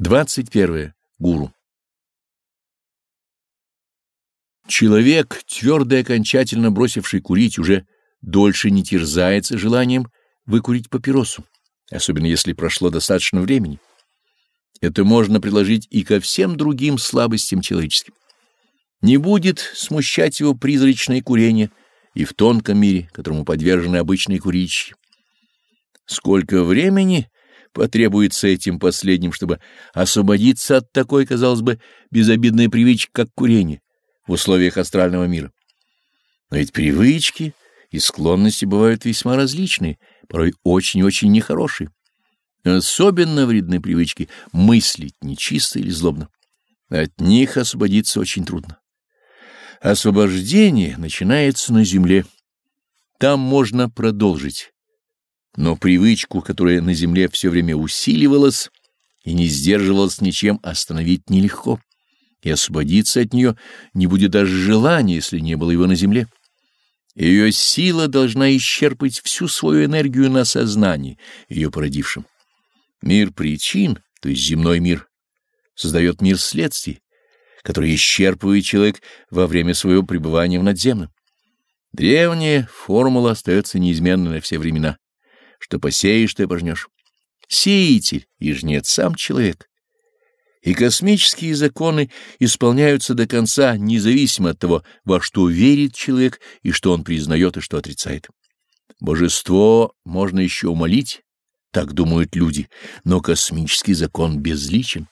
21. Гуру. Человек, твердо и окончательно бросивший курить, уже дольше не терзается желанием выкурить папиросу, особенно если прошло достаточно времени. Это можно приложить и ко всем другим слабостям человеческим. Не будет смущать его призрачное курение и в тонком мире, которому подвержены обычные курильщики. Сколько времени потребуется этим последним, чтобы освободиться от такой, казалось бы, безобидной привычки, как курение в условиях астрального мира. Но ведь привычки и склонности бывают весьма различные, порой очень-очень нехорошие. Особенно вредны привычки мыслить нечисто или злобно. От них освободиться очень трудно. Освобождение начинается на земле. Там можно продолжить но привычку, которая на земле все время усиливалась и не сдерживалась ничем, остановить нелегко, и освободиться от нее не будет даже желания, если не было его на земле. Ее сила должна исчерпать всю свою энергию на сознании, ее породившем. Мир причин, то есть земной мир, создает мир следствий, который исчерпывает человек во время своего пребывания в надземном. Древняя формула остается неизменной на все времена. Что посеешь, ты пожнешь. Сеятель и жнец сам человек. И космические законы исполняются до конца, независимо от того, во что верит человек и что он признает и что отрицает. Божество можно еще умолить, так думают люди, но космический закон безличен.